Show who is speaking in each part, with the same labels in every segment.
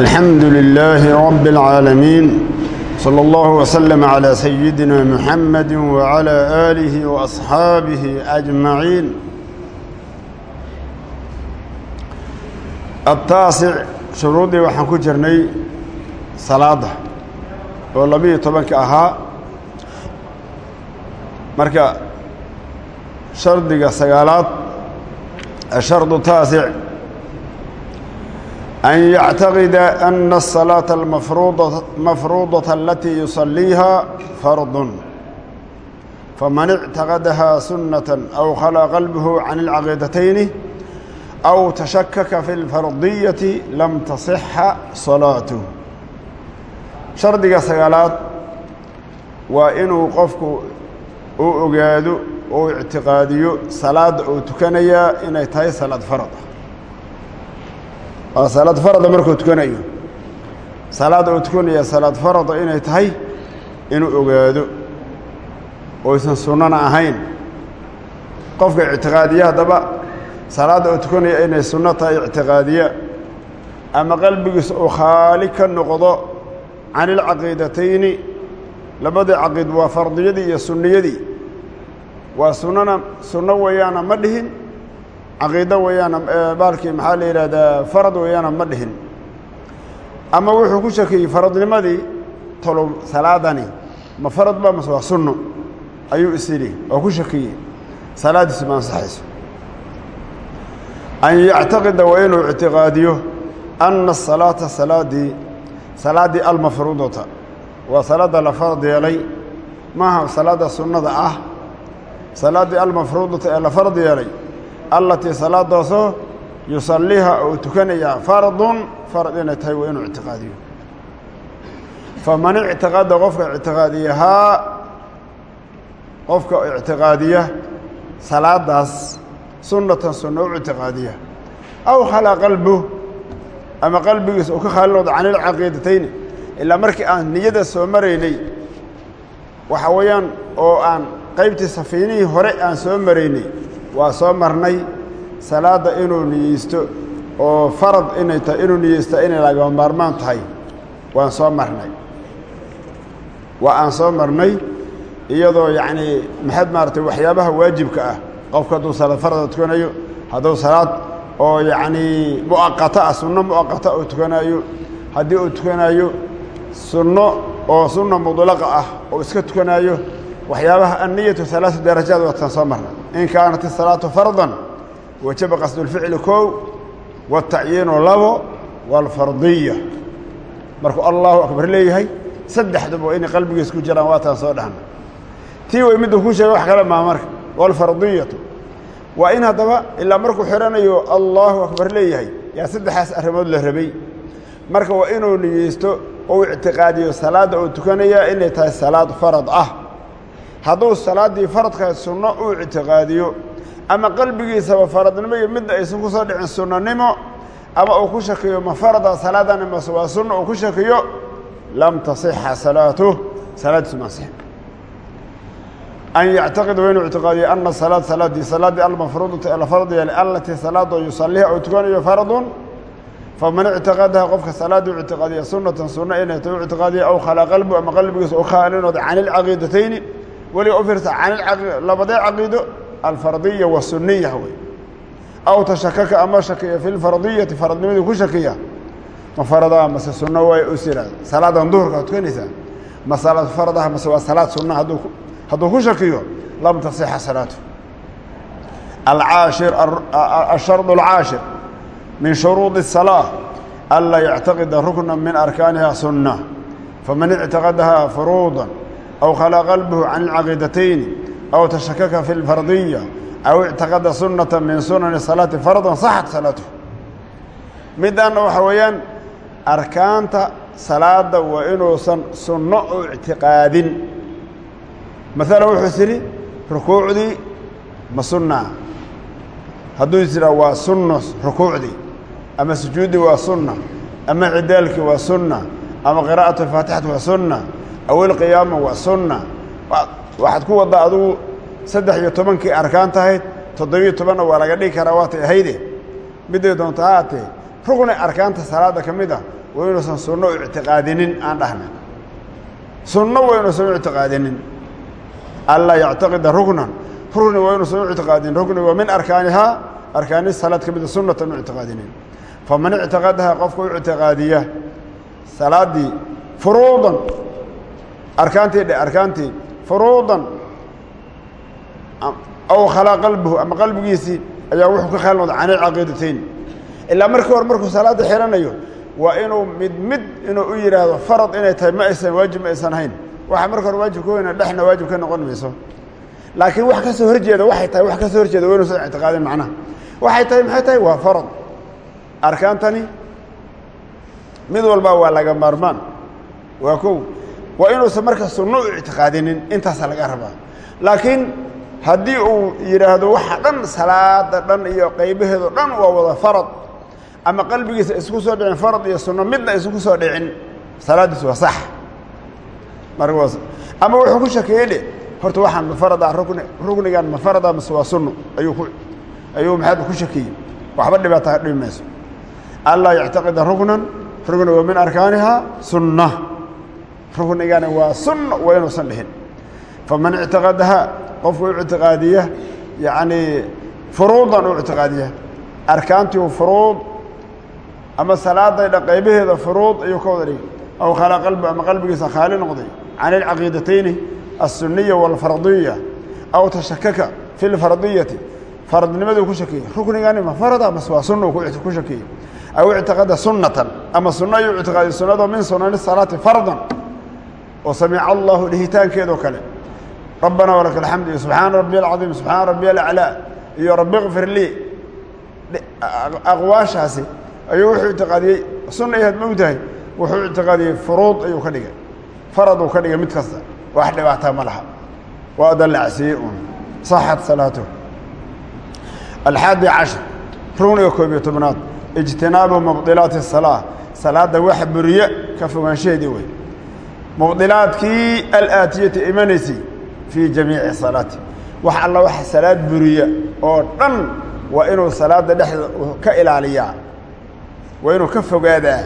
Speaker 1: الحمد لله رب العالمين صلى الله وسلم على سيدنا محمد وعلى آله وأصحابه أجمعين التاسع shuruuddii waxaan ku jirnay salaadda oo labiiyo tobanka ahaa marka shardiga sagaalaad ashardu taasic an yactaqida ana asalaata almafruudata alatii yusaliiha fardun faman ictaqadaha sunnatan aw khala qalbuhu can alcaqiidatayni aw tashakaka fi lfardiyati lam tasixa salaatuh shardiga sagaalaad waa inuu qofku u ogaado ou ictiqaadiyo salaadda uu tukanayaa inay tahay salaad farad ah waa salaad farada markuu tukanayo. Salaadda uu tukanaya salaad farada inay tahay inuu ogaado oysan sunnana ahayn. Qofka ictiqaadiya haddaba salaadda uu tukanaya inay sunno tahay ictiqaadiya. Ama qalbigiisa uu khaali ka noqdo can ilcaqiidatayni labadii caqiid waa fardiyadii iyo sunniyadii. Waa sunnana sunno weeyaana ma dhihin caqiido weeyaana baalkii maxaa la yidhaahdaa farad weeyaana ma dhihin. Ama wuxuu ku shakiyey faradnimadii tolow salaadani. Ma farad ba mase waa sunno. Ayuu isidhi oo ku shakiyey. Salaaddiisu ma ansaxayso. An yactaqida waa inuu ictiqaadiyo anna asalaata salaaddii salaaddii almafruudata. Waa salaadda la farad yeelay. Maaha salaadda sunnada ah. Salaaddii almafruudata ee la farad yeelay allatii salaadaasoo yusalliha uu tukanayaa fardun farad inay tahay waa inuu ictiqaadiyo. Faman ictiqada qofka ictiqaadiyahaa qofka ictiqaadiya salaadaas sunnatan sunna u ictiqaadiya. Aw khalaa qalbu ama qalbigiisa uu ka khaali noqdo can ilcaqiidatayni ilaa markii aan niyada soo maraynay waxa weeyaan oo aan qaybtii safiinihii hore aan soo maraynay waa soo marnay salaadda inuu niyeysto oo farad inay tahay inuu niyeysta inay lagama maarmaan tahay. Waan soo marnay. Waa aan soo marnay iyadoo yacnii maxaad maaragtay waxyaabaha waajibka ah. Qofku hadduu salaad farada tukanayo hadduu salaad oo yacnii mu'aqata ah sunno mu'aqata uu tukanayo haddii uu tukanayo sunno oo sunna mudlaqa ah oo iska tukanayo waxyaabaha anniyatu alaaa darajaad waataan soo marna in kaanat isalaatu fardan wajaba qasdulficli kow watacyiinu labo waalfardiya markuu allahu akbar leeyahay saddexduba inay qalbigiis ku jiraan waataan soo dhahna tii way middu ku sheegay wax kale maa marka waalfardiyatu waa in haddaba ilaa markuu xidhanayo allahu akbar leeyahay yaa saddexaas arrimood la rabay marka waa inuu niyeysto ou ictiqaadiyo salaadda uu tukanayaa inay tahay salaad farad ah hadduu salaaddii faradka sunno uu ictiqaadiyo ama qalbigiisaba faradnimo iyo midna aysan ku soo dhicin sunnanimo ama uu ku shakiyo ma farada salaadani mase waa sunna uu ku shakiyo lam tasixa salaatuh salaaddiisu ma ansixin an yactaqida waa inuu ictiqaadiyo ana salaad salaaddii salaaddii almafruudata ee la farad yeelay allatii salaadoo yusaliha uu tukanayo faradun faman ictiqadaha qofka salaaddii u ictiqaadiya sunnatan sunno inay tahay u ictiqaadiya aw khalaa qalbu ama qalbigiisa u khaalinooda can ilcaqiidatayni weli u fiirsa can labadee caqiido alfardiya wasuniya wey aw tashakaka ama shakiya fi lfardiyati faradnimadii ku shakiya. Ma faradaa mase sunno waay u siraan salaadan duhurka tukanaysaa ma salaad faradaha mase waa salaad sunna hadduu hadduu ku shakiyo lam tasixa salaatu. Alcaashir ashard alcaashir min shuruudi الsalaa anlaa yactaqida rukna min arkaaniha sunna. Faman ictiqadaha furuudan aw khalaa qalbuhu can ilcaqiidatayni aw tashakaka fi اlfardiya aw ictiqada sunata min sunani salaati fardan saxat salaatuh midaanna waxa weeyaan arkaanta salaada waa inuusan sunno u ictiqaadin maalan wuxuu idhi rukuucdii ma sunnaa hadduu is idhaa waa sunno rukuucdii ama sujuuddii waa sunna ama cidaalkii waa sunna ama qiraa'atu alfaatixati waa sunna aw ilqiyaama waa sunna. Waxaad ku waddaa adugu saddex iyo tobankii arkaan tahayd toddobiyo tobanna waa laga dhigi karaa waatay ahayde midday doonto haatee rugni arkaanta salaadda ka mid ah waa inuusan sunno ictiqaadinin aan dhahna. Sunno waa inuusan u ictiqaadinin. Anlaa yactaqida rugnan rugni waa inuusan u ictiqaadinin. Rugni waa min arkaanihaa arkaani salaad ka mida sunnatan u ictiqaadinin. Faman ictiqadahaa qofka u ictiqaadiya salaaddii furuudan arkaantii dhe arkaantii furuudan aw khalaa qalbuhu ama qalbigiisii ayaa wuxuu ka khaalnooda can ilcaqiidatayn ilaa markii hore markuu salaadda xihanayo waa inuu mid mid inuu u yidhaahdo farad inay tahay ma aysan waajib ma aysan hayn waxa marka hore waajib ka weyna dhexna waajib ka noqon mayso. Laakiin wax ka soo horjeeda waxay tahay wax ka soo horjeeda waa inuusan ictiqaadin macnaha. Waxay tahay maxay tahay? Waa farad. Arkaantani mid walba waa laga maarmaan. Waa kow waa inuusan marka sunno u ictiqaadinin intaasa laga rabaa. Laakiin haddii uu yidhaahdo waxa dhan salaada dhan iyo qaybaheedo dhan waa wada farad ama qalbigiisa isku soo dhicin farad iyo sunno midna isku soo dhicin salaaddiis waa sax. Marka ama wuxuu ku shakeeyey dhe horta waxaan mafarada rugni rugnigan mafarada mase waa sunno. Ayuu ku ayuu maxaad ku shakeeyey? Waxba dhibaata dhibi mayso anlaa yactaqida rugnan rugni waa min arkaanihaa sunna rugnigani waa sunna waa inuusan dhihin. Faman ictiqadahaa qofku u ictiqaadiya yacnii furuudan u ictiqaadiya arkaantii furuud ama salaadayda qaybaheeda furuud ayuu ka wada dhigay. Aw khalaa qalbi ama qalbigiisa khaali noqday. Can ilcaqiidatayni alsuniya waalfardiya aw tashakaka fi lfardiyati faradnimaduu ku shakeeyey ruknigani ma farada mase waa sunna ku shakeeyey aw ictiqada sunnatan ama sunno ayuu ictiqaadiya sunnadoo min sunani salaati fardan oo samica allahu dhihitaankeedoo kale. Rabbana walaka alxamd iyo subxaana rabbiy alcadiim subxaana rabbiy alaclaa iyo rabbi kfir lii. Aqwaashaasi ayuu wuxuu ictiqaadiyey sunna ayaad ma ogtahay wuxuu ictiqaadiyey furuud ayuu ka dhigay. Faraduu ka dhigay mid kasta wax dhibaataa ma laha. Waa dallacsiiyey uun saxat salaatuh alxaadi cashar rugniga koob iyo tobnaad. Ijtinaabu mubdilaati الsalaa salaadda waxa buriye ka fogaanshaheedii wey mubdilaadkii alaatiyati imanaysay fii jamiici salaati. Wax alla waxa salaad buriya oo dhan waa inuu salaadda dhexdeeda ka ilaaliyaa waa inuu ka fogaadaa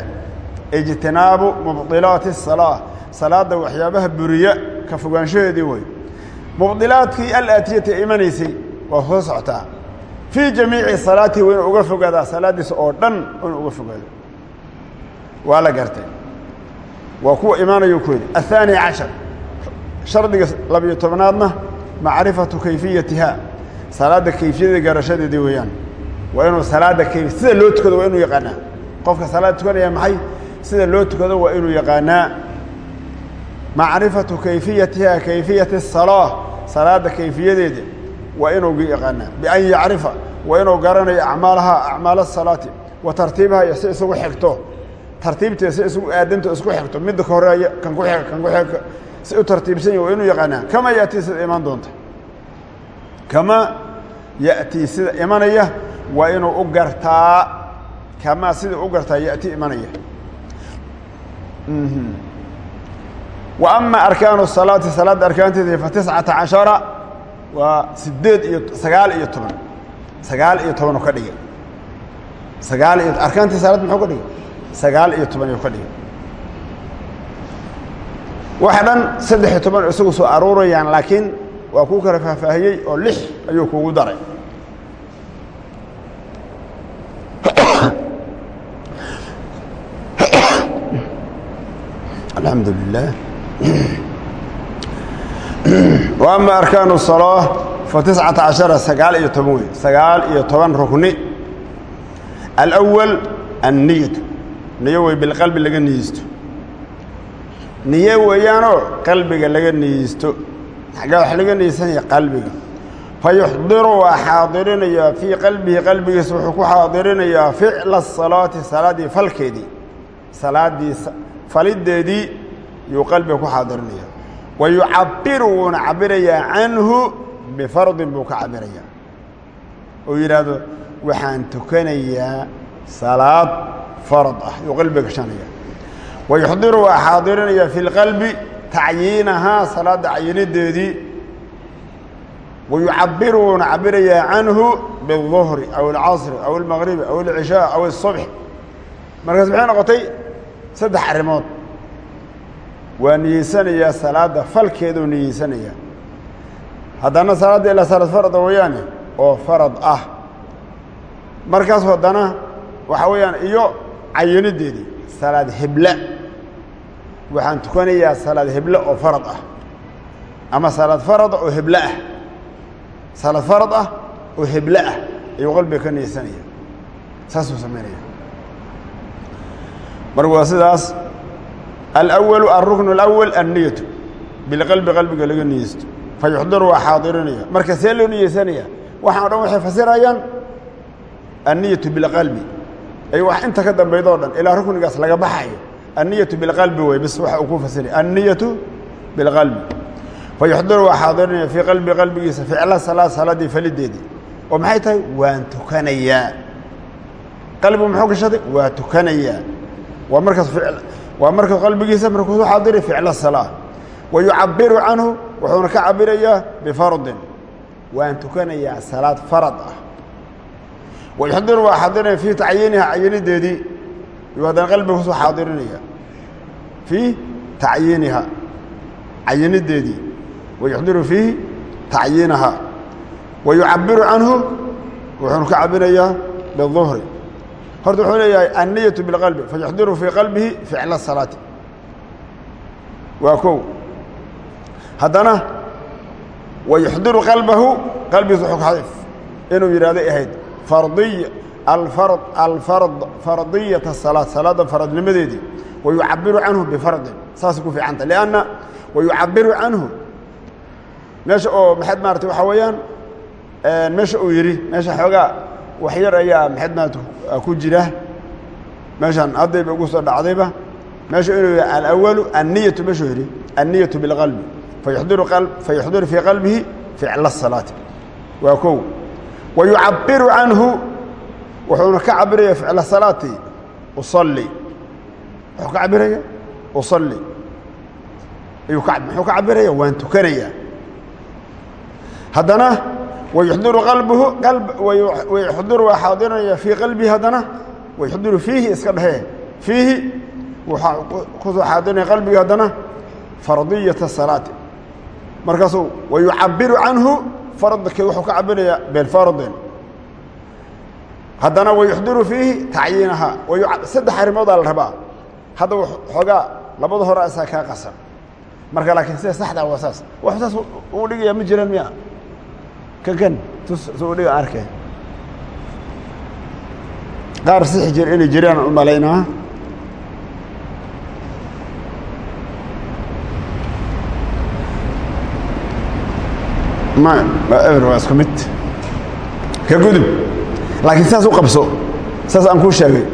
Speaker 1: ijtinaabu mubdilaati الsalaa salaadda waxyaabaha buriya ka fogaanshaheedii wey mubdilaadkii alaatiyati imanaysay waa soo socotaa fii jamiici salaati waa inuu uga fogaadaa salaaddiisa oo dhan inuu uga fogaado waa la gartay waa kuwa imaanayu ku yidhi aلثaanي caشhaر shardiga labiyo tobnaadna macrifatu kayfiyatiha salaadda kayfiyada garashadeedii weeyaan waa inuu salaadda kayf sida loo tukado waa inuu yaqaanaa qofka salaad tukanaya maxay sida loo tukado waa inuu yaqaanaa macrifatu kayfiyatiha kayfiyati الsalaaة salaadda kayfiyadeeda waa inuu yaqaanaa bian yacrifa waa inuu garanayo acmaalaha acmaal الsalaati wa tartiibaha iyo si isugu xigto tartiibteeda si isugu aadanto isku xigto midda ka horreeya kan ku xiga kan ku xiga si u tartiibsan yahi waa inuu yaqaanaa kama ya'tii sida iman doonta. Kama ya'tii sida imanaya waa inuu u gartaa. Kama sida u gartaa ya'tii imanaya. Wa ama arkaanu salaati salaadda arkaanteeda fa tiscata cashara waa sideed iyo sagaal iyo toban. Sagaal iyo toban oo ka dhigay. Sagaal iyo arkaantii salaad muxuu ka dhigay sagaal iyo toban ayuu ka dhigay waxa dhan saddex iyo toban isagu soo aruurayaan laakiin waa kuu kala faahfaahiyey oo lix ayuu kugu daray alxamdu lilah wa ama arkaanu الsalaaة fa tiscata cashara sagaal iyo toban wey sagaal iyo toban rukni alأwal anniyatu niyo wey bilqalbi laga niyeysto niye weeyaanoo qalbiga laga niyeysto xaggaa wax laga niyeysanaya qalbiga. Fa yuxdiru waa xaadirinayaa fii qalbihi qalbigiisa wuxuu ku xaadirinayaa ficla الsalaati salaaddii falkeedii. Salaaddii falideedii yuu qalbiga ku xaadirinayaa. Wa yucabiru wuuna cabirayaa canhu bifardin buu ka cabirayaa oo yidhaahdo waxaan tukanayaa salaad farad ah yuu qalbiga gashanaya wayuxdiru waa xaadirinaya fi lqalbi tacyiinahaa salaadda cayinideedii wayucabiru wuuna cabirayaa canhu biاlduhri aw alcasri aw almaqribi aw alcishaa aw asubx markaas maxay noqotay? Saddex arrimood. Waa niyeysanayaa salaadda falkeeduu niyeysanayaa haddana salaadda ilaa salaad farada weeyaane oo farad ah. Markaas haddana waxaa weeyaan iyo cayinideedii salaad hebla waxaan tukanayaa salaad hebla oo farad ah ama salaad farada oo heblo ah salaad farad ah oo heblo ah ayuu qalbiga ka niyeysanaya saasuu samaynaya marka waa sidaas alأwalu alrukn اlأwal anniyatu bilqalbi qalbiga laga niyeysto fa yuxdiru waa xaadirinaya marka see loo niyeysanaya waxaan o dhan waxay fasirayaan anniyatu bilqalbi ay wax inta ka dambaydo dhan ilaa ruknigaas laga baxayo. Anniyatu bilqalbi wey bis waxa uu ku fasiraya anniyatu bilqalbi fa yuxdiru waa xaadirinaya fii qalbi qalbigiisa ficla salaad salaaddii falideedii oo maxay tahay? Waan tukanayaa qalbigu muxuu gashaday waa tukanayaa waa markaas waa marka qalbigiisa markuusu xaadiri ficla salaa. Wa yucabiru canhu wuxuuna ka cabirayaa bifardin waan tukanayaa salaad farad ah wa yuxdiru waa xaadirinaya fii tacyiiniha cayinideedii yuu haddana qalbiga ku soo xaadirinaya fii tacyiiniha cayinideedii wa yuxdiru fiihi tacyiinaha wa yucabiru canhu wuxuuna ka cabirayaa biduhri horta wuxuu leeyahay anniyatu bilqalbi fayuxdiru fii qalbihi ficla salaati waa kow haddana wa yuxdiru qalbahu qalbigiisa ka inuu yidhahday ahayd fardiya alfard alfard fardiyata salaad salaadda faradnimadeedii wa yucabiru canhu bifardin saasay ku fiicanta lianna wa yucabiru canhu meesha oo maxayd maarata waxaa weeyaan meesha uu yidhi meesha xoogaa wax yar ayaa maxayd maarata ku jira meeshaan haddayba ugu soo dhacdayba meesha inuu yidhi alawalu anniyatu meeshuu yidhi anniyatu bilqalbi fayuxdiru fii qalbihi ficla salaati waa kow wa yucabiru canhu wuxuuna ka cabiraya ficla salaati usalli wuxuu ka cabiraya usalli ayuu ka muxuu ka cabiraya waan tukanaya haddana wayuxdiru qalbuhu wayuxdiru waa xaadiraya fii qalbihi haddana wayuxdiru fiihi iska dhehe fiihi waxaa ku soo xaadirnaya qalbigii haddana fardiyata salaati markaasuu wayucabiru canhu fardkii wuxuu ka cabirayaa bilfardin haddana wayuxdiru fiihi tacyiinaha saddex arrimoodaa la rabaa. Hadda xoogaa labada hore asaa kaa qasan. Marka laakiin sida saxdaa waa saas. Wax saas uu dhigaya ma jiraan miya kan kan tus suu dhiga arkay. Qaar sixi jir inay jiraan u malaynaa ma eber waa isku mid ka gudub. Laakiin saas u qabso saas aan kuu sheegay.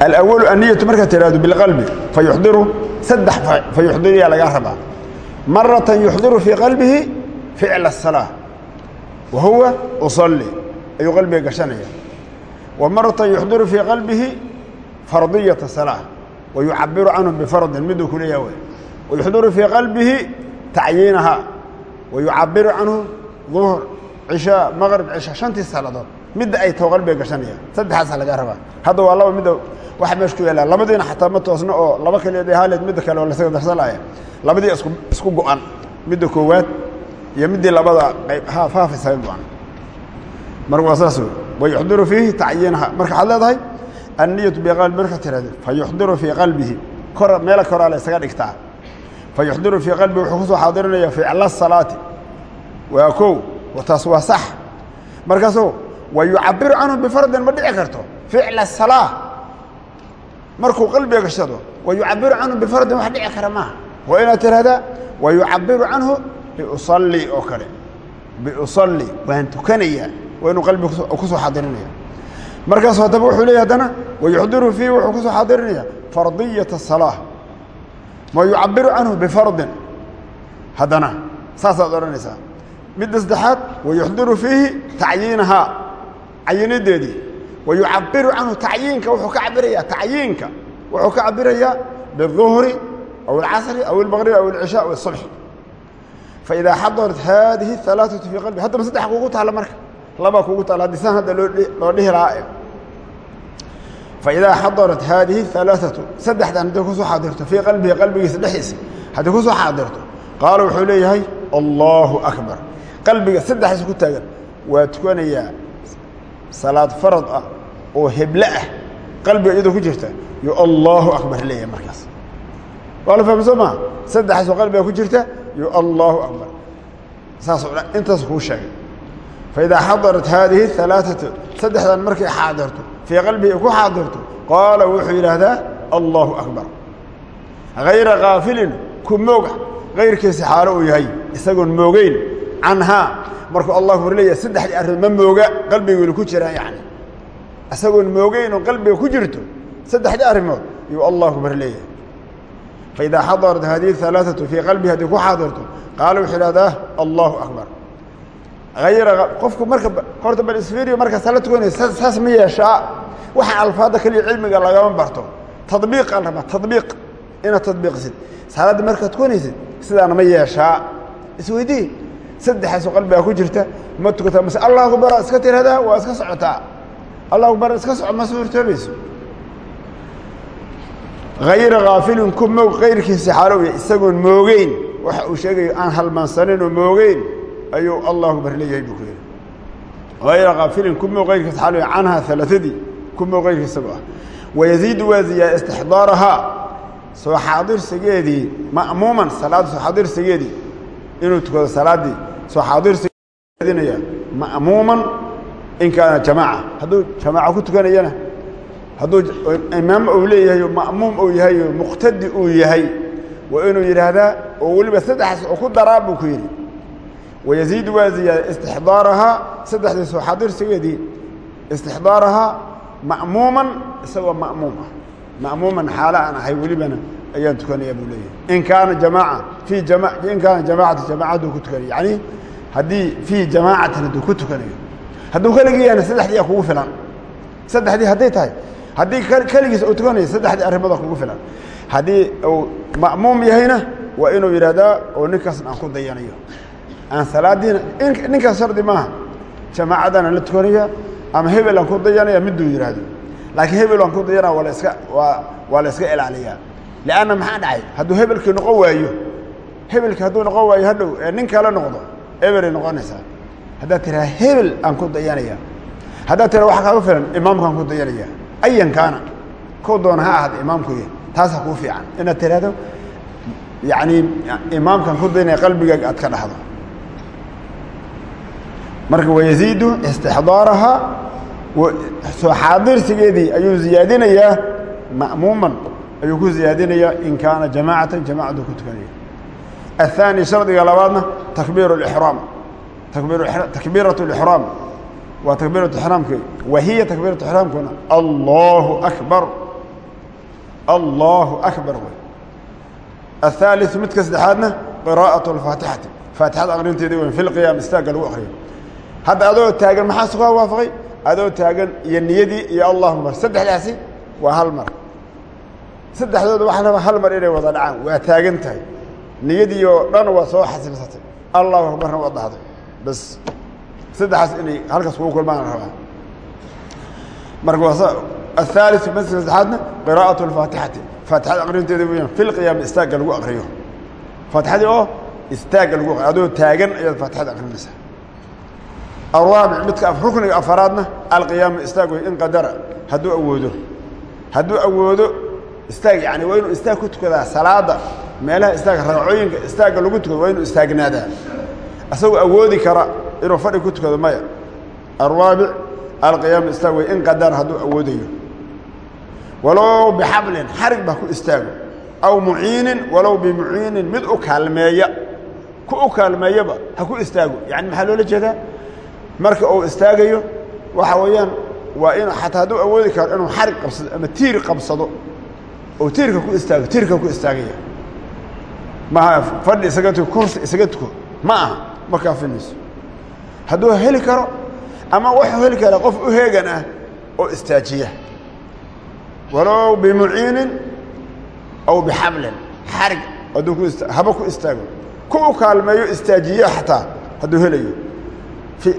Speaker 1: Alawalu anniyatu markaad tidhaahdo bilqalbi fa yuxdiru saddex fa yuxdiriyaa lagaa rabaa. Maratan yuxdiru fii qalbihi ficla الsalaa wa huwa usalli. Ayuu qalbiga gashanaya wa maratan yuxdiru fii qalbihi fardiyata salaa wa yucabiru canhu bifardin miduu ku leeyaha wey wa yuxdiru fii qalbihi tacyiinaha wa yucabiru canhu duhr cishaa maqrib cisha shantii salaadood midda ay taho qalbiga gashanaya saddexaasa lagaa rabaa hadda waa laba midda waxa meesha ku yaallaa labadiina xataa ma toosno oo laba kaliya haaleed midda kale oo lasaga darsanaya labadii isku go-an midda koowaad iyo middii labada qayb haaf haaf isaga go-an marka waa saas wey wa yuxdiru fiihi tacyiinaha marka waxaad leedahay anniyatu biqalbi marka tirahdid fa yuxdiru fii qalbihi kor meela koraa la isaga dhigtaa fa yuxdiru fii qalbihi wuxuu ku soo xaadirinayaa ficla salaati waa kow taas waa sax markaasuu wa yucabiru canhu bifardin ma dhici karto ficla salaa markuu qalbiga gashado wa yucabiru canhu bifardin wax dhici kara maaha waa inaad tirahdaa wa yucabiru canhu biusalli oo kale biusalli waan tukanayaa waa inuu qalbiga ku soo xaadirinaya markaasu haddaba wuxuu leeyahy haddana wa yuxdiru fiihi wuxuu ku soo xaadirinaya fardiyata salaa wa yucabiru canhu bifardin haddana saasaad odhanaysaa midda saddexaad wa yuxdiru fiihi tacyiinahaa cayinideedii wa yucabiru canhu tacyiinka wuxuu ka cabirayaa tacyiinka wuxuu ka cabirayaa biالظuhri aw اlcasri aw اlmaqrib aw اlcishaa aw الصubx faidaa xadarat haadihi الثalaaثaةu fii qalbi haddaba saddex kuugu taalla marka labaa kuugu taalla haddii saan hadda loo loo dhihi lahaa faidaa xadarat haadihi alaaatu saddexdan hadday ku soo xaadirto fii qalbihi qalbigiisa dhexdiisa hadday ku soo xaadirto qaala wuxuu leeyahay allaahu akbar qalbiga saddexdiisa ku taagan waa tukanayaa salaad farad ah oo heble ah qalbiga iyadoo ku jirta yo allaahu akbar leeyahay markaas waa la fahmso maa saddexdaasoo qalbiga ku jirta yo allaahu akbar saasoo dhan intaas kuu sheegay faidaa xadarat haadihi alaaatu saddexdan markay xaadirto fii qalbihi ku xaadirto qaala wuxuu yidhaahdaa allaahu akbar hayra kaafilin ku mooga kayrkiisa xaalo uu yahay isagoon moogeyn canhaa markuu allah akbar leeyahay saddexdii arrimood ma mooga qalbiga weli ku jiraan yani isagoon moogeyn oo qalbiga ku jirto saddexdii arrimood yuu allah akbar leeyahay faidaa xadarat haadihi alaaatu fii qalbihi haddii ku xaadirto qaala wuxuu idhahdaa allaahu akbar ayra qofku marka horta bal isfiriyo markaa sala tukanaysa saas ma yeeshaa waxa alfaadda kaliya cilmiga lagama barto tadbiiqaan rabaa tadbiiq inaad tadbiiqisid salaadda markaad tukanaysid sidaana ma yeeshaa isweydii saddexaasoo qalbigaa ku jirta ma tukataa mase allah akbara iska tiradaa waa iska socotaa allah akbar iska soco ma suurtoobayso hayra kaafilin ku moog kayrkiisa xaalowya isagoon moogeyn waxa uu sheegayo aan halmaansanin oo moogeyn ayuu allah akbar leeyahay buu ku yidhi hayra kaafilin ku moog kayrkiisa xaalowya canhaa alaaadii ku moog kayrkiisa isagoo ah wayaziidu waa ziyaada istixdaarahaa soo xaadirsigeedii ma'muuman salaadda soo xaadirsigeedii inuu tukado salaaddii soo xaadirsigeedinaya ma'muuman in kaana jamaaca. Hadduu jamaaca ku tukanayana hadduu imaam uu leeyahay ma'muum uu yahay muqtadi uu yahay waa inuu yidhaahdaa oo weliba saddexaas oo ku daraa buu ku yidhi wayaziidu waa ziyaada istixdaarahaa saddexdii soo xaadirsigeedii istixdaarahaa ma'muuman isagoo ma'muum ah ma'muuman xaalo aan ahay welibana ayaan tukanaya buu leeyahay in kaana jamaaca fii in kaana jamaacati jamaacaduu ku tukanaya yacni haddii fii jamaacatin hadduu ku tukanayo hadduu keligii yahna saddexdii aa kugu filan saddexdii hadday tahay haddii keligiis uu tukanayo saddexdii arrimada kugu filan haddii uu ma'muum yahayna waa inuu yidhaahdaa oo ninkaasna aan ku dayanayo aan salaadiina ninkaas shardi maaha jamaacadana la tukanaya ama hebel aan ku dayanaya miduu yidhaahdo laakiin hebel aan ku dayanaya waa la iska waa waa la iska ilaaliyaa. Lianna maxaa dhacay? Hadduu hebelkii noqon waayo hebelkii hadduu noqon waayo hadhow ee nin kale noqdo eberay noqonaysaa. Haddaad tiraa hebel aan ku dayanaya haddaad tiraa waxa kaaga filan imaamkaan ku dayanaya ayan kaana kow doona ha ahad imaamkuy taasaa kuu fiican. Inaad tiraahdo yacni imaamkaan ku dayanaya qalbigaaga aad ka dhahdo marka wayaziidu istixdaarahaa soo xaadirsigeedii ayuu ziyaadinayaa ma'muuman ayuu ku ziyaadinayaa in kaana jamaacatan jamaacaduu ku tukanaya الثاني شhardiga labaadna تكبير الإحrاam تكبيرaة الإحrاam waa تكبيرaة إحrاamk وhiy تكبيرaة إحrاamkuna الله أكبر الله أكبر الثالث midka saddexaadna قراءaة الفاaتiحaةi فاaتixada akrinteedi w في القياam istaaga lagu akriyo hadda adoo taagan maxaa sukaa waafaqay adoo taagan iyo niyadii iyo allah mar saddexdaasi waa hal mar saddexdooda waxaa rabaa hal mar inay wada dhacaan waa taagan tahay niyadii oo dhan waa soo xasilsatay allahu akbarna waa dhahday bas saddexaas inay halkaas kugu kulmaan rabaa marka waa aلثالث maska saddexaadna qراءaة الفاatixati faatixada akrinteeda weyaan fi lqiyaami istaagga lagu akriyo faatixadii oo istaagga lagu akriyo adoo taagan ayaad faatixada akrinaysaa araabic midka rukniga afaraadna alqiyaamu istaag in qadara. Hadduu awoodo. Hadduu awoodo istaag yani waa istaag ku tukadaa salaada meelaha istaaga ragcooyinka istaagga lagu tukado waa inuu istaagnaadaa awoodi kara inuu fadhi ku tukado maya. Araabic alqiyaamu istaag in qadara hadduu awoodayo. Walow bixablin xarig ba ku istaago. Aw muciinin walow bimuciinin mid u kaalmeeya. Ku u kaalmeeyaba ha ku istaago. Yani maxaa loola jeedaa marka uu istaagayo waxa weeyaan waa in xataa hadduu awoodi karo inuu xarig qabsado ama tiir qabsado. Oo tiirka ku istaago tiirka ku istaagaya. Maha fadhi isaga tuko kursi isaga tuko ma aha markaa finayso hadduu heli karo ama wuxuu heli karaa qof u heegan ah oo istaajiya. Walow bimuciinin aw bixablin xarig hadduu ku haba ku istaago. Ku u kaalmeeyo istaajiya xataa hadduu helayo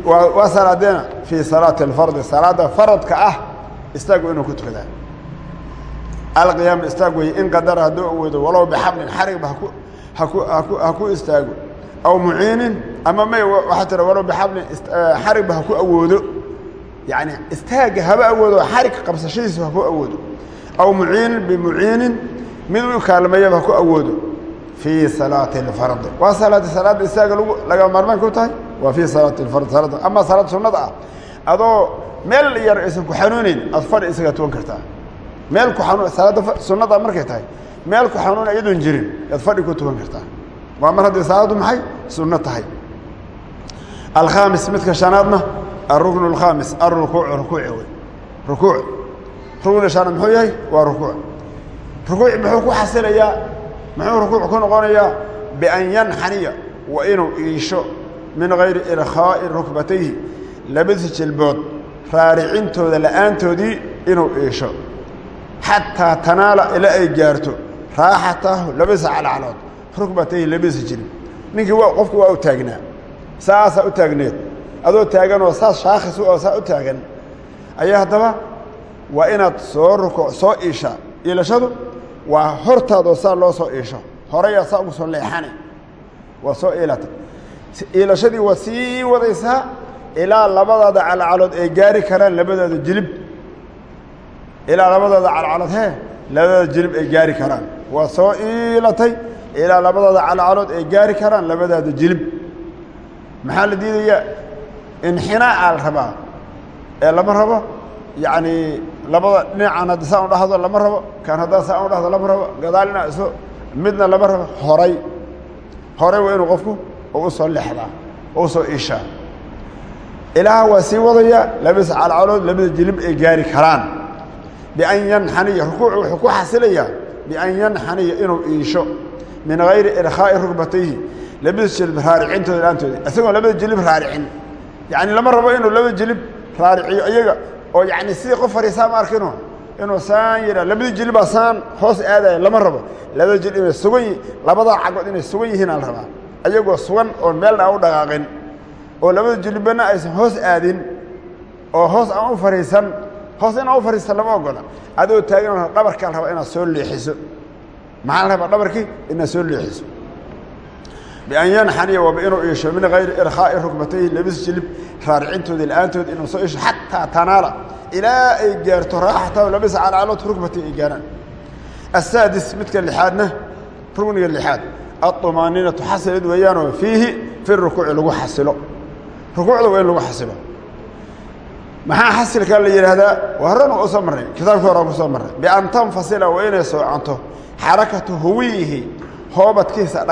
Speaker 1: waa salaadeena fii salaati alfardi salaadda faradka ah istaagu inuu ku tukadaa. Alqiyaama istaag weeye in qadara hadduu awoodo walow bixablin xarigba haku haku haku ha ku istaago aw muciinin ama may waxaa tira walow bixablin xarigba ha ku awoodo. Yacni istaagga haba awoodo xarig qabsashadiisu ha ku awoodo. Aw muciinin bimuciinin mid u kaalmeeyaba ha ku awoodo. Fii salaati اlfardi waa salaada salaadda istaaga laga maarmaanka u tahay waa fii salaati اlfardi salaada ama salaad sunnada ah. Adoo meel yar aysan ku xanuuneyn aad fadhi isaga tukan kartaa. Meel ku xanuun salaadda sunnada markay tahay meel ku xanuun iyadoon jirin aad fadhi ku tukan kartaa. Waa mar haddii salaaddu maxay? Sunno tahay. Alkhaamis midka shanaadna alrukn اlkhaamis alrukuucu rukuuci wey. Rukuuc. Rukni shanaad muxuu yahay? Waa rukuuc. Rukuuc muxuu ku xasilayaa muxuu rukuuc ku noqonayaa? Bian yanxaniya wa inuu iisho min gayri irkhaa'i rukbatayhi labadii jilbood raaricintooda la'aantoodii inuu iisho xataa tanaala ilaa ay gaarto raaxatahu labadiisa calcalood rukbatayhi labadiisa jilib ninkii qofku waa u taagnaa. Saasaa u taagneed. Adoo taaganoo saas shaakhis oo saa u taagan ayaa haddaba waa inaad soo rukuuc soo iishaa iilashadu waa hortaadoo saa loo soo iisho. Horeyaa saa ugu soo leexane waa soo iilata iilashadii waa sii wadaysaa ilaa labadaada calcalood ay gaari karaan labadaada jilib. Ilaa labadaada calcalood hee labadaada jilib ay gaari karaan. Waa soo iilatay ilaa labadaada calcalood ay gaari karaan labadaada jilib. Maxaa la diidayaa? Inxinaaca la rabaa. Ee lama rabo? Yacni labada dhinacan haddi saan u dhahdo lama rabo kan haddaa saan u dhahdo lama rabo gadaal iso midna lama rabo. Horay. Horay waa inuu qofku u soo leexdaa u soo iishaa ilaaha waa sii wadaya labadiisa calcalood labada jilib ay gaari karaan. Bian yanxaniya rukuucu wuxuu ku xasilayaa bian yanxaniya inuu iisho. Min gayri irkhaa'i rugbatayhi labada jilib raaricintooda laantooda. Isagoon labada jilib raaricin. Yacni lama rabo inuu labada jilib raariciyo iyaga oo yacni sidii qof fariisaa ma arkino inuu saan yidhaa labadii jilibaa saan hoos aadaya lama rabo. Labada jilib inay sugan yihiin labadaa cagood inay sugan yihiin ala rabaa ayagoo sugan oon meelna aan u dhaqaaqin oo labada jilibana aysan hoos aadin oo hoos aan u fariisan hoos inaa u fariista lama ogola adoo taagan dhabarkaa la rabaa inaad soo leexiso. Maxaa la rabaa dhabarkii? Inaad soo leexiso. Bian yanxaniya waaba inuu iisho min gayri irkhaa'i rukbatayhi labis jilib raaricintoodii la'aantood inuu soo iisho xataa tanaala ilaa ay gaarto raaxatahu labisa calcalood rukbatay ay gaaraan. Asaadis midka lixaadna rugniga lixaad aطumaaninatu xasilid weeyaanoo fiihi fi rukuuci lagu xasilo. Rukuucda waa in lagu xasilo. Maxaa xasilkaa la yidhaahdaa horena u soo marnay. Kitaabkii hore ku soo marnay. Bian tanfasila waa inay soocanto xarakatu huwiyihi hoobadkiisa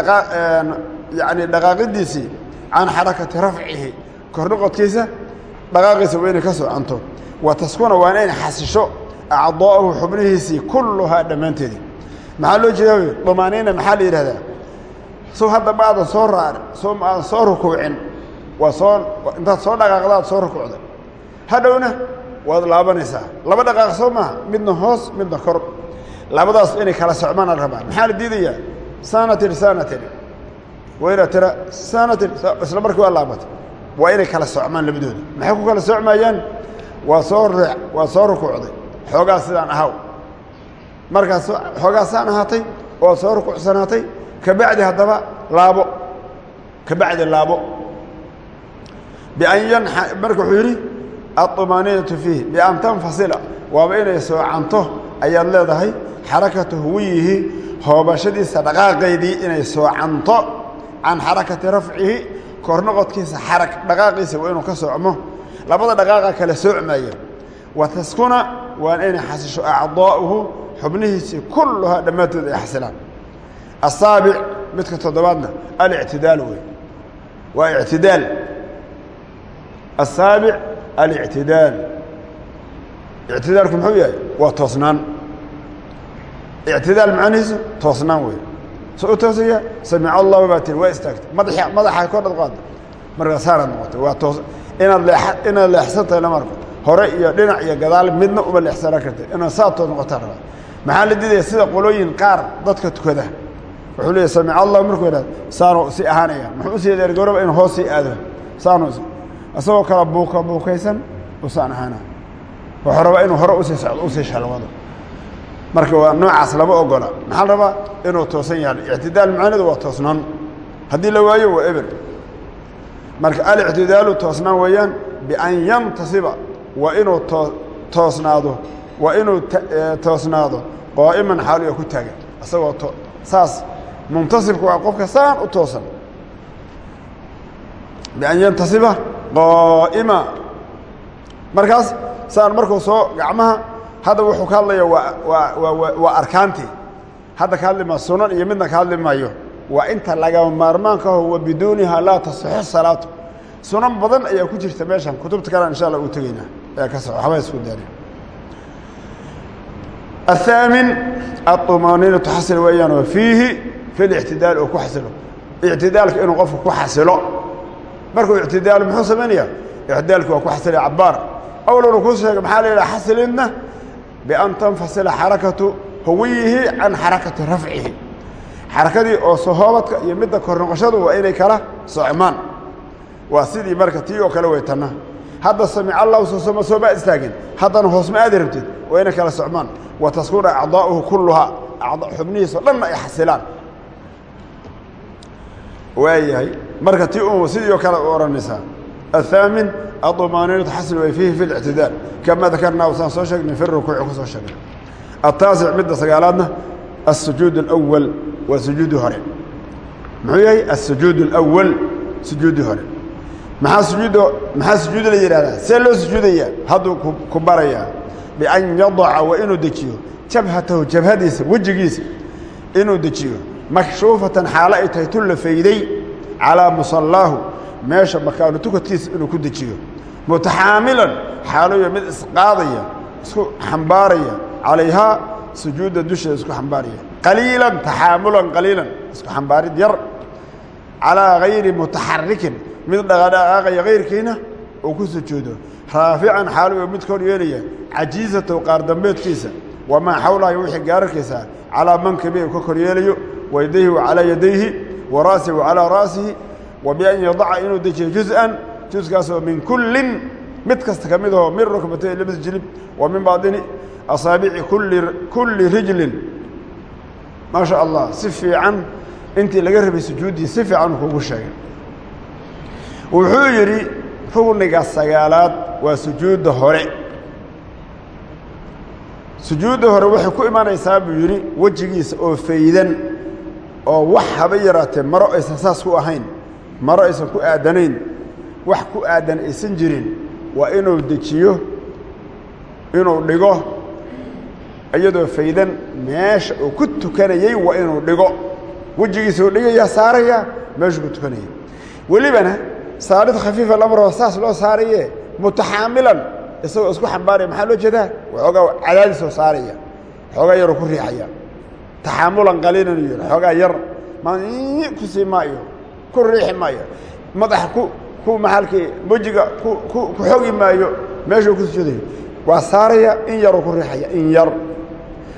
Speaker 1: yani dhaqaaqidiisii can xarakati rafcihi. Kordhoqodkiisa dhaqaaqiisa waa inay ka soocanto wa taskuna waa inayna xasisho acdaa'ahu xubnihiisii kulluhaa dhammaanteedii maxaa loo jeeda dumaaniina maxaa la yidhahdaa so hadda ma aadan soo raarin soo ma soo rukuucin. Waa soo intaad soo dhaqaaqdaad soo rukuucda. Hadhowna waad laabanaysaa. Laba dhaqaaq soo maaha midna hoos midna kor. Labadaas inay kala socmaan rabaa maxaa la diidayaa? Sanatin sanatin wayna tira sanatin isla markii waa laabatay. Waa inay kala socmaan labadooda. Maxay ku kala socmayaan waa soo ree waa soo rukuucday. Xoogaa sidaan ahaw. Markaas xoogaasaan ahaatay oo soo rukuucsanaatay kabacdi haddaba laabo kabacdi laabo. Bian yan marka wuxuu yidhi aطumaaniinatu fiih bian tanfasila. Waaba inay soocanto ayaad leedahay xarakatu huwiyihi hoobashadiisa dhaqaaqaydii inay soocanto can xarakati rafcihi kornoqodkiisa xarak dhaqaaqiisa waa inuu ka socmo. Labada dhaqaaqa kala soocmaya wa taskuna waa inay xasisho acdaa'uhu xubnihiisii kulluhaa dhammaantood ay xasilaan asaabic midka toddobaadna alictidaal wey waa ictidaal asaabic alictidaal ictidaalku muxuu yahay waa toosnaan ictidaal macnihiisu toosnaan wey so u toosaya samic allahu baa tiri waa istaagtay madaxa madaxa kordhad qaada markaa saanaad noqotay waa toos inaad leea inaad leexsan tahay lama arko hore iyo dhinac iyo gadaal midna uma leexsanaan karta inaad saa toos noqotaa rabaa maxaa la diidaya sida qolooyin qaar dadka tukada wuxuu leeyahy samic allah markuu idhahdo saanuu sii ahaanaya. Muxuu u sii deergarooba inuu hoos sii aado. Saanuu isagoo kala buuka buukaysan usaan ahaana. Wuxuu rabaa inuu hore u sii socdo u sii shalwado. Marka waa noocaas lama ogola maxaa la rabaa? Inuu toosan yahay. Ictidaal macnaheedu waa toosnaan. Haddii la waayo waa eber. Marka alictidaalu toosnaan weeyaan bian yantasiba waa inuu too toosnaado waa inuu toosnaado qaa'iman xaalu ku taagan isagoo saas muntasibku waa qofka saan u toosan. Bian yantasiba qaa'ima. Markaas saan markuu soo gacmaha hadda wuxuu ka hadlaya waa waa waa arkaantii. Hadda ka hadli ma sunan iyo midna ka hadli maayo. Waa inta lagama maarmaanka aho wa biduunihaa laa tasixu salaatu. Sunan badan ayaa ku jirta meeshan kutubta kalena insha allah uu tegaynaa ayaa ka soxo haba isku daari athaamin aطumaaniinatu xasil weeyaan wa fiihi filاctidaal oo ku xasilo ictidaalka inuu qofku ku xasilo markuu ictidaalo muxuu samaynayaa ictidaalki waa ku xasilaya cabaar awlanu kuu sheegay maxaa la yidhaha xasilidna bian tanfasila xarakatu hawiyihi can xarakati rafcihi xarakadii oo sohoobadka iyo midda kornoqoshadu waa inay kala socmaan waa sidii marka tii oo kale way tanna hadda samic allahu soosoma soo ma istaagin haddana hoos ma aadi rabtid waa inay kala socmaan wa taskuuna acdaa'uhu kulluhaa xubnihiisoo dhanna ay xasilaan waayahay marka tii u sidii oo kale u odhanaysaa aلثaamin aطmaaniinatu xasl way fiihi fi الاctidaal kama dakarnaa wasaan soo sheegnay fi rukuuci ku soo sheegnay الtaasic midda sagaalaadna الsujuud الأwal waa sujuudi hore muxuu yahay الsujuud الأwal sujuudi hore maxaa sujuud maxaa sujuud la yidhahdaa see loo sujuudayaa hadduu ku barayaa bian yadaca waa inuu dejiyo jabhatahu jabhadiisa wejigiisa inuu dejiyo makshuufatan xaalo ay tahay tu la fayday musallaahu. Meesha makaanu tukadkiisa inuu ku dejiyo. Mutaxaamilan xaalooya mid isqaadaya isku xambaaraya. Calayhaa sujuudda dusheeda isku xambaaraya. Qaliilan taxaamulan qaliilan isku xambaarid yar. Calaa gayri mutaxarikin mid dhaqadhaqaaqaya kayrkiina uu ku sujuudo. Raafican xaalu mid kor yeelaya. Cajiizatahu qaar wamaa xawlayo wixii gaararkiisa calaa mankabi uu ka kor yeelayo waydayhi wa calaa yadayhi wa ra'sihi calaa ra'sihi wa bian yadaca inuu dejiyo juz-an juskaasoo min kullin mid kasta ka mid aho min rukbatay labada jilib wa min baadini asaabici kulli rijlin. Maa sha allah si fiican intii laga rabay sujuuddii si fiican kuugu sheegay. Wuxuu yidhi rugniga sagaalaad waa sujuudda hore. Sujuudda hore waxay ku imanaysaa buu yidhi wejigiisa oo faydan oo wax haba yaraatee maro aysan saas ku ahayn maro aysan ku aadanayn wax ku aadan aysan jirin waa inuu dejiyo inuu dhigo iyadoo faydan meesha uu ku tukanayey waa inuu dhigo. Wejigiisa uu dhigaya saaraya meeshuu ku tukanayay. Welibana saarid khafiifa lamro saas loo saaraye mutaxaamilan isagoo isku xambaaraya maxaa loo jeedaa? Waxoogaa cadaadisoo saaraya xoogaa yaroo ku riixaya taxaamulan qaliilan yidhi xoogaa yar ma ku sii maayo ku riixi maayo madaxa ku ku maxalkii wejiga ku ku ku xogi maayo meeshuu ku sujuudayo waa saaraya in yaroo ku riixaya in yar.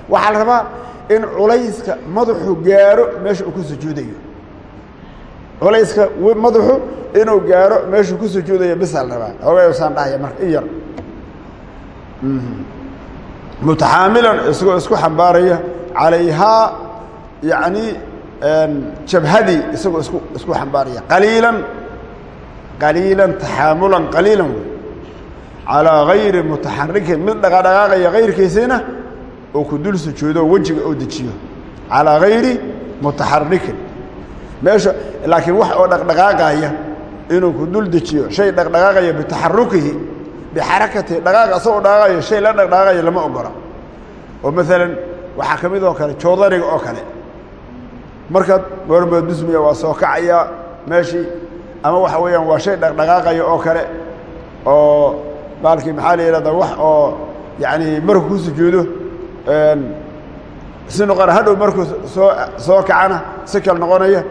Speaker 1: Waxaa la rabaa in culayska madaxu gaaro meesha uu ku sujuudayo culayska madaxu inuu gaaro meeshuu ku sujuudayo bisaa la rabaa. Xoogay usaan dhahaya marka in yar. Mutaxaamilan isagoo isku xambaaraya calayhaa yacni jabhadii isagoo isku isku xambaaraya qaliilan qaliilan taxaamulan qaliilan wey calaa gayri mutaxarikin mid dhaqadhaqaaqaya kayrkiisiina uu ku dul sujuudo wejiga oo dejiyo calaa gayri mutaxarikin meesha laakiin wax oo dhaqdhaqaaqaya inuu ku dul dejiyo shay dhaqdhaqaaqaya bitaxarukihi bixarakatihi dhaqaaq asagoo dhaqaaqayo shay la dhaqdhaqaaqaya lama ogola oo maalan waxaa ka mid oo kale joodariga oo kale. Markaad goormood dusmiya waa soo kacaya meeshii ama waxa weeyaan waa shay dhaqdhaqaaqaya oo kale oo baalkii maxaa la yidhahdaa wax oo yacni markuu ku sujuudo si noqona hadhow markuu soo soo kacana si kale noqonaya.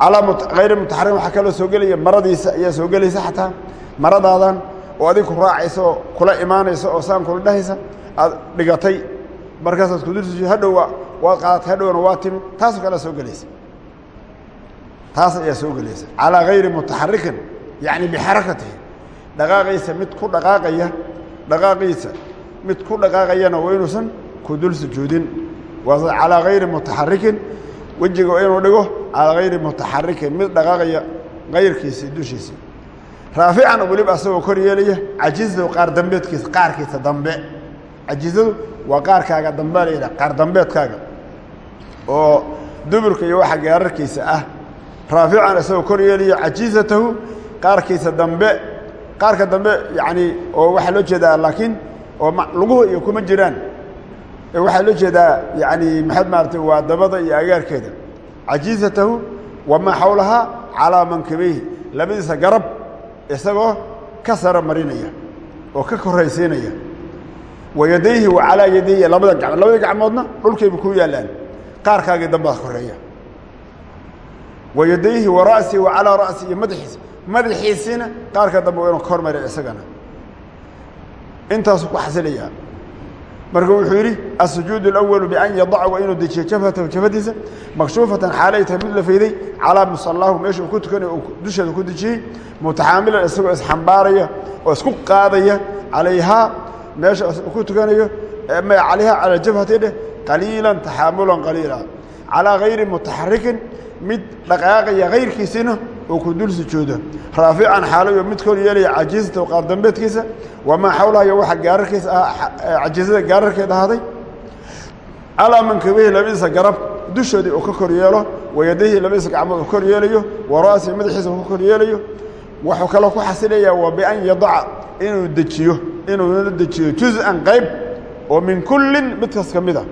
Speaker 1: Calaa hayri mutaxarim waxaa kaloo soo gelaya maradiisa ayaa soo gelaysa xataa maradaadan oo adig ku raacaysa oo kula imaanaysa oo saan kula dhehaysa aad dhigatay markaasaad kudul sujuud hadhow waa waad qaadatay hadhowna waa timi. Taasoo kalea soo gelaysa taas ayaa soo gelaysa calaa hayri mutaxarikin yacni bixarakatihi. Dhaqaaqiisa mid ku dhaqaaqaya dhaqaaqiisa mid ku dhaqaaqayana waa inuusan ku dul sujuudin. Waa calaa hayri mutaxarikin wejiga inuu dhigo calaa hayri mutaxarikin mid dhaqaaqaya kayrkiisii dushiisii raafican weliba asagoo kor yeelaya cajizadu qaar dambeedkiisa qaarkiisa dambe. Cajizadu waa qaarkaaga yidhaha qaar dambeedkaaga oo duburka iyo waxa gaararkiisa ah raafican isagoo kor cajizatahu qaarkiisa dambe qaarka dambe yacni oo waxaa loo jeedaa laakiin oo luguhu iyo kuma jiraan. Waxaa loo jeedaa yani maxaad maarata waa dabada iyo agaarkeeda. Cajizatahu wamaa xawlahaa calaa mankibayhi labadiisa garab isagoo ka sara marinaya oo ka koraysiinaya wa yadayhi wa calaa yadayhi labada gacmood labada gacmoodna dhulkayba ku yaallaan qaarkaagii dambaad koreeya wa yadayhi wa ra'si wa calaa ra'si iyo madaxiisa madaxiisiina qaarka dambe waa inuu kor mariya isagana intaasuu ku xasilayaa marka wuxuu yidhi الsujuud الأول بأn yadaca waa inuu dejiyo jabhatahu jabhadiisa makshuufatan xaalay tahay mid la fayday calىa musalaahu meesha uu ku tukanayo uu dusheeda ku dejiyey mutaxaamilan isagoo isxambaaraya oo isku qaadaya calayhaa meesha ku tukanayo caleyha calaa jabhati dheh qaliilan taxaamulan qaliila. Calaa hayri mutaxarikin mid dhaqaaqaya hayrkiisina oo ku dul sujoodo. Raafican xaalayo midkood yeelaya cajiizata qaab dambeedkiisa wamaa xawlahayo waxa gaararkiisa ah cajiizada gaararkeed ahaaday. Calaa mankibihi labadiisa garab dushoodii uu ka kor yeelo wayadihii labadiisa gacmood uu kor yeelayo wa ra'sihi madaxiisa uu ka kor yeelayo wuxuu kaloo ku xasilayaa waa bian yadaca inuu dejiyo inuuna dejiyo juz-an qayb oo min kullin mid kas ka mid a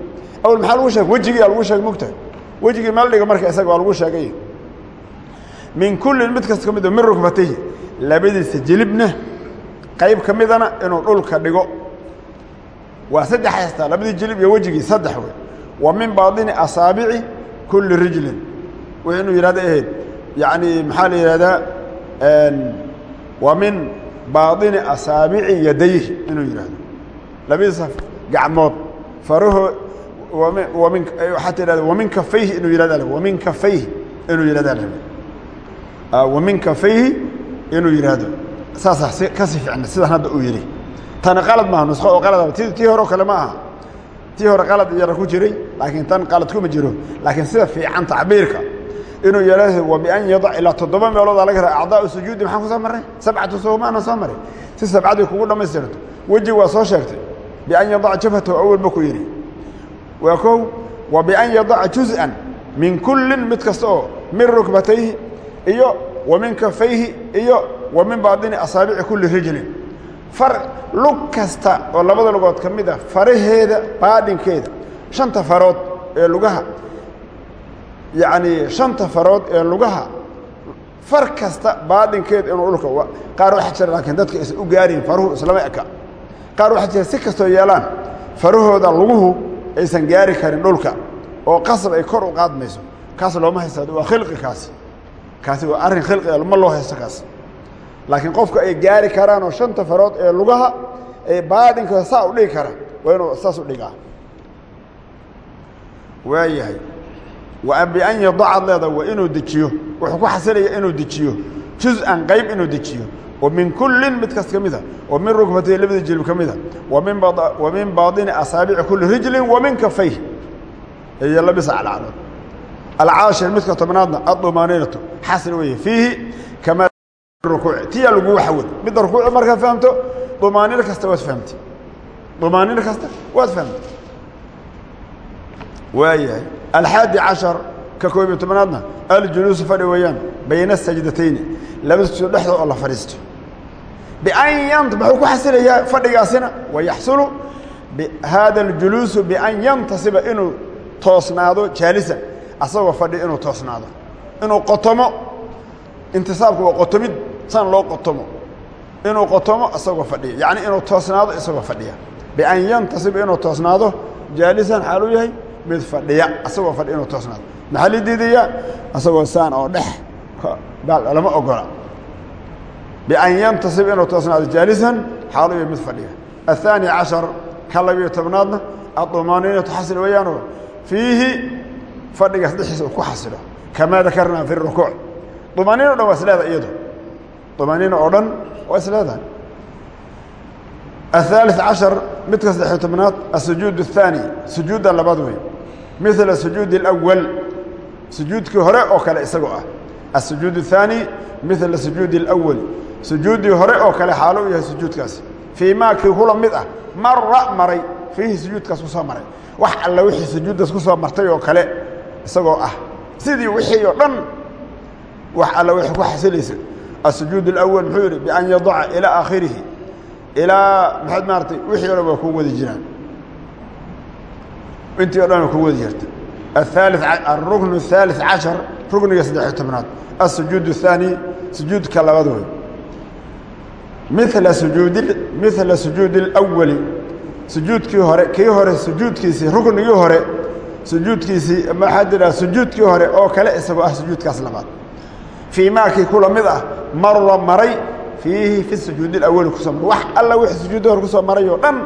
Speaker 1: awal maxaa lagu sheegay? Wejigii lagu sheegay mugtahay wejigii meel dhiga marka isaga lagu sheegay. Min kullin mid kasta ka mid min rukbatayhi labadiisa jilibna qayb ka inuu dhulka dhigo. Waa saddex haystaa labadii jilib iyo wejigii saddex wey. Wa min baadini asaabici kulli rijlin. W inuu yihahdo ahayd. Yani maxaa la yihahdaa wa min baadini asaabici yadayhi inuu yihahdo labadiisa gacmood. Farahoo waxaa tidhahda wamin kafayhi inuu yihahda wamin kafayhi inuu yihahda wamin kafayhi inuu yidhaahdo saasaa kasi ficna sidaan hadda uu yidhi tani qalad maaha nusqo oo qalad ti tii hore o kale ma aha. Tii hore qalad yara ku jiray laakiin tan qalad kuma jiro. Laakiin sida fiican tacbiirka inuu yidhahdo wa bian yadac ilaa toddoba meeloodaa laga raa acdaau sujuudi maxaan ku soo marray? Sabcatu somaana soo maray si sabcadii kugu dhammaystirto weji waa soo sheegtay. Bian yadaca jabhatahu awalba ku yidhi. Waa kow wa bian yadaca juz'an min kullin mid kasta oo min rukbatayhi iyo wa min kafayhi iyo wa min baadini asaabici kulli rijlin. Far lug kasta oo labada lugood ka mid a faraheeda baadhinkeeda shanta farood ee lugaha yacnii shanta farood ee lugaha far kasta baadhinkeeda inuu dhulka qaar waxaa jira laakiin dadka is u gaariin faruhu islama eka. Qaar waxaa jira si kastoo yeelaan farahooda luguhu aysan gaari karin dhulka oo qasab ay kor u qaadmayso. Kaas looma haystaado waa khilqi kaasi kaasi waa arrin khilqiga ma loo haysto kaas. Laakiin qofka ay gaari karaan oo shanta farood ee lugaha ee baadhinkooda saa u dhigi kara waa inuu saas u dhigaa. Waayahay wa bian yadacad leeda waa inuu dejiyo. Wuxuu ku xasilaya inuu dejiyo. Juz-an qayb inuu dejiyo. Wa min kullin mid kas ka mida wa min rukbatay labada jilib ka mida min wa min baadini asaabici kulli rijlin wa min kafayh. Iyo labisa calcalood alcaashir midka tobnaadna adumaaniinatu xasil weeye fiihi kama rukuuci. Tiyaa lagu waxawad midda rukuuci markaad fahamto dumaaniin kasta waad fahamtay dumaaniin kasta waad fahamtay waayahay alxaadi cashar ka koob iyo tobnaadna aljuluusu fadhi weeyaan bayna sajdatayni laba sujuud dhexdood oo la fadhiisto bian yant muxuu ku xasilayaa fadhigaasina wayaxsulu hada aljuluusu bian yantasiba inuu toosnaado jaalisan asagoo fadhi inuu toosnaado inuu qotomo intisaabku waa qotomid san loo qotomo inuu qotomo isagoo fadhiya yacni inuu toosnaado isagoo fadhiya bian yantasib inuu toosnaado jaalisan xaaluu yahay mid fadhiya isagoo fadhiya inuu toosnaado maxaa la diidayaa isagoo saan oo dhex lama ogola bian yantasib inuu toosnaado jaalisan xaaluu yahay mid fadhiya الثاني caشhaر ka labiyo tobnaadna aطmaaniinatu xasil weeyaanoo fiihi fadhigaas dhexdiisa uu ku xasilo kamaa dakarnaa fi الrukuuc طmaaniin o dhan waa isleedahay iyado طmaaniin oo dhan waa isleedahay الثالث caشhaر midka saddexiyo tobnaad الsujuud الثaanي sujuudda labaad wey mila sujuud الأول sujuudkii hore oo kale isagoo ah الsujuud الثaanي mila sujuud الأول sujuuddii hore oo kale xaalo u yahay sujuudkaasi fii maa kii kula mid ah mara maray fiihi sujuudkaas ku soo maray wax alla wixii sujuuddaas ku soo martay oo kale isagoo ah sidii wixii oo dhan wax alla wixii ku xasilaysa الsujuud الأول muxuu yidhi bian yadaca ilىa aakhirihi ilaa maxaad maaratay wixii o dhan waa kuu wadi jiraan intii o dhan waa kuu wadi jirta aلثالث الrukن الثالث caشhaر rukniga saddexiyo tobnaad الsujuud الثaanي sujuudka labaad wey mila sujuud mila sujuud الأwali sujuudkii hore kii hore sujuudkiisii ruknigii hore sujuudkiisii maxaa tiraa sujuudkii hore oo kale isagoo ah sujuudkaas labaad fii maakii kula mid ah mara maray fiihi fi sujuud اlawali kusoo maray wax alla wixii sujuudda hore kusoo maray oo dhan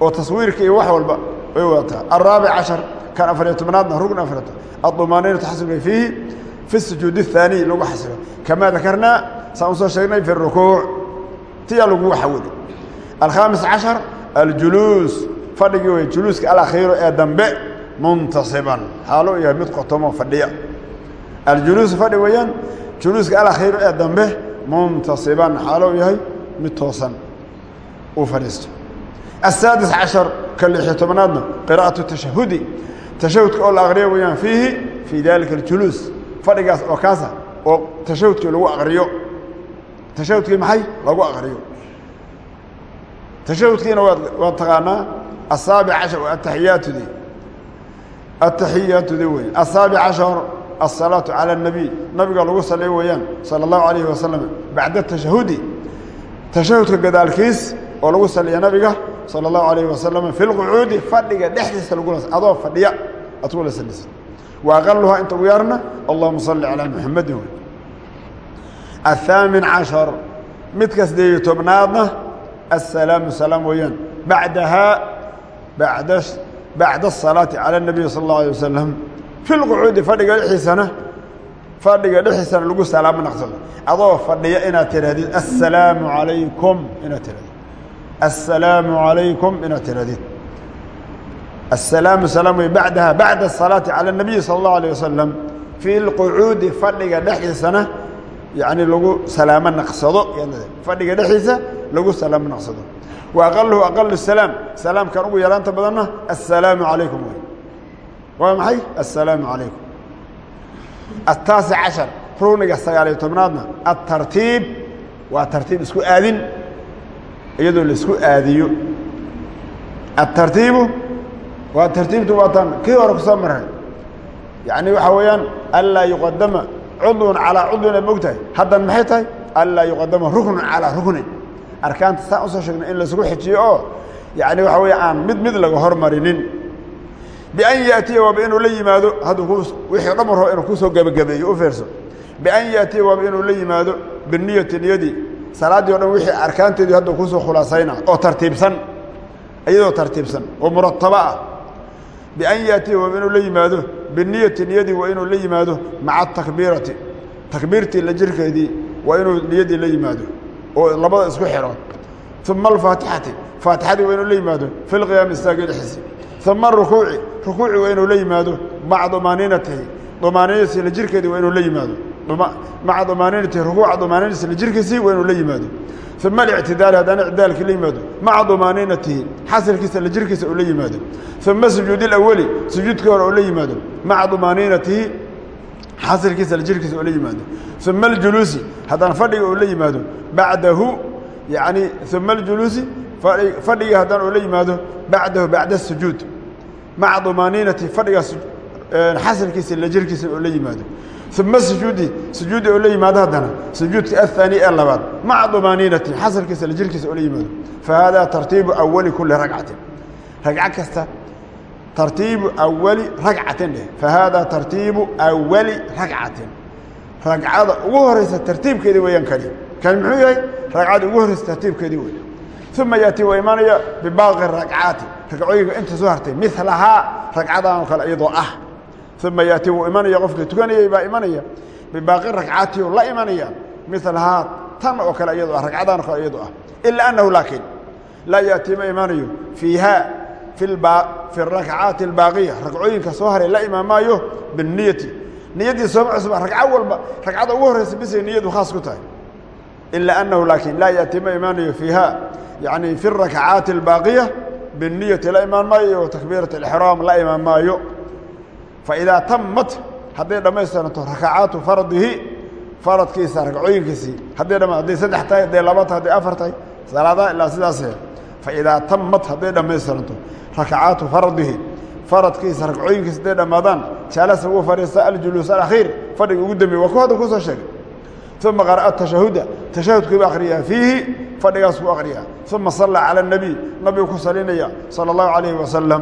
Speaker 1: oo taswiirka iyo wax walba way wadataa. Araabic cashar kan afariyo tobnaadna rugn afar adumaanayna taxasubka fiihi fi sujuud اhaaniy lagu xasilo. Kamaa dakarnaa saan sheegnay fi rukuuc tiyaa lagu xawida alkhaamis cashar aljuluus. Fadhigii wey juluuska alakhiiro ee dambe muntasiban. Xaalo yahay mid qotomo fadhiya. Aljuluusu fadhi weeyaan juluuska alakhiiro ee dambe muntasiban. Xaalo yahay mid toosan. Uu fadhiisto. Asaadis cashar ka lixiyo tobnaadna qira'aةu tashahudi tashahudka oo la aqriyo weeyaan fiihi fii dalika اljuluus fadhigaas oo kaasa oo tashahudkii lagu aqriyo tashahudkii maxay lagu aqriyo tashahudkiina waad waad taqaanaa asaabic cashar ataxiyaatudi ataxiyaatudi wey asaabic cashar الصلاaة عalى النبي nabiga lagu salyo weeyaan salى الlaهu عaليه wasaلم baعda تashahudi tashahudka gadaalkiis oo lagu salya nabiga sala allahu calayhi wasalam fi lqucuudi fadhiga dhexdiisa lagula adoo fadhiya aad kula saliisa wa aqaluhaa inta ugu yaarna allahuma salli calaa muxamadin wey athaamin cashar midka sideed iyo tobnaadna assalaamu salaam weeyaan. Bacdahaa bada bacda asalaati cala nabiy sala allahu alay wasalam fi lqucuudi fadhiga dhexdiisana fadhiga dhexdiisana lagu salaamo naqsado. Adoo fadhiya inaad tidhahdid assalaamu calaykum inaad tidhahdid assalaamu عalaykum inaad tidhahdid assalaamu salaam wey bacdaha bacda الsalaati calى الnabiyi salى الlahu alيه wasalam fi lqucuudi fadhiga dhexdiisana yani lagu salaamo naqsado fadhiga dhexdiisa lagu salaamo naqsado wa aqaluhu aqal salaam salaamkan ugu yaraanta badanna assalaamu calaykum wey waa maxay assalaamu calaykum ataasic cashar rugniga sagaaliyo tobnaadna atartiib waa tartiib isku aadin iyadoo la isku aadiyo. Atartiibu waa tartiibtu waataan kii hore ku soo maray. Yacni waxaa weeyaan anlaa yuqadama cudwun calaa cudwin aad mogtahay haddan maxay tahay? Anlaa yuqadama ruknun calaa ruknin arkaanta saan u soo sheegnay in laisugu xijiyo oo yacni waxa weeye aan mid mid laga hormarinin. Bian yaatiya waaba inuu la yimaado hadduu wixii dhamar rabo inuu ku soo gebagabeeyo u fiirso. Bian yaatiya waaba inuu la yimaado biniyati niyadii salaaddii o dhan wixii arkaanteedii hadduu ku soo khulaasayna oo tartiibsan iyadoo tartiibsan oo murataba ah bian yaatiya waaba inuu la yimaado biniyati niyadii waa inuu la yimaado maca atakbiirati takbiirtii la jirkeedii waa inuu niyadii la yimaado oo labada isku xidho uma alfaatixati faatixadii waa inuu la yimaado fi lqiyaami istaagi dhexdiisi uma rukuuci rukuuci waa inuu la yimaado maca dumaaninatihi dumaaninatihi la jirkeedii waa inuu la yimaado maca dumaaninatihi rukuuca dumaaninatihi la jirkiisii waa inuu la yimaado uma alictidaali haddana ictidaalkii la yimaado maca dumaaninatihi xasilkiisa la jirkiisa uu la yimaado uma sujuudi اlawali sujuudkii hore uu la yimaado maca dumaaninatihi xasilkiisa la jirkiisa uu la yimaado uma aljuluusi haddana fadhiga uu la yimaado bacdahu yani uma aljuluusi fadhigii haddana uu la yimaado bacdahu bacda الsujuud maca dumaaninati fadhigaas xasilkiisa la jirkiisa oo la yimaado uma sujuudi sujuudi oo la yimaado haddana sujuudka aلثaani ee labaad maca dumaaninati xasilkiisa la jirkiisa oo la yimaado fahada tartiibu awali kuli ragcatin ragco kasta tartiibu awali ragcatin dheh fahada tartiibu awali ragcatin ragcada ugu horeysa tartiibkeedii weeyaan kani kani muxuu yahay ragcada ugu horeysa tartiibkeedii wey uma yaati waa imaanaya bibaaqi ragcaati ragcooyinka inta soo hartay milahaa ragcadan oo kale iyadoo ah uma yaati wuu imanaya qofkii tukanayay baa imanaya bibaaqi ragcaati la imanaya milahaa tan oo kale iyadoo ah ragcadan oo kale iyadoo ah ilaa annahu laakiin laa yaatii ma imaanayo fiiha fi rakcaati albaaqiya ragcooyinka soo haray la imaan maayo biniyati niyaddii sooma cusba ragco walba ragcada ugu horraysa bisay niyadu khaas ku tahay ilaa annahu laakiin laa yaatii ma imaanayo fiiha yani fi rakcaati albaaqiya biniyati la imaan maayo takbiirat alixraam la imaan maayo faidaa tamat hadday dhammaystirnto rakacaatu fardihi faradkiisa ragcooyinkiisii hadday dha hadday saddex tahay hadday laba tahay hadday afar tahay salaadaha ilaa sidaasee faidaa tamat hadday dhammaystiranto rakacaatu fardihi faradkiisa ragcooyinkiisa hadday dhammaadaan jaalasa wuu fadhiista aljuluus alakhiir fadhiga ugu dambeeye waa ku hadda ku soo sheegay. uma qara'a tashahuda tashahudkuu akhriyaa fiihi fadhigaas ku akhriyaa uma salla cala اnabiy nabigu ku salinaya sala اllahu calayhi wasalam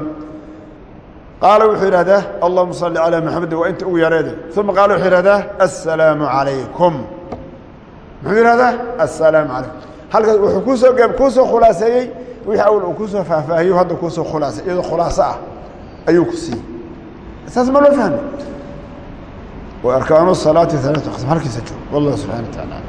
Speaker 1: qaala wuxuu yidhahdaa allahuma salli calaa maxamedin waa inta ugu yareede uma qaala wuxuu yidhahdaa assalaamu calaykum muxuu yidhahdaa assalaamu calaykum halkaas wuxuu kuusoo kuu soo khulaaseeyey wixii awal uu ku soo faahfaahiyo hadda kuusoo khulaasay iyadoo khulaaso ah ayuu ku siiyey. Saas ma loo fahmay arkaanu salaati alaatu qism halkiisa joog wallah subxana wa tacaala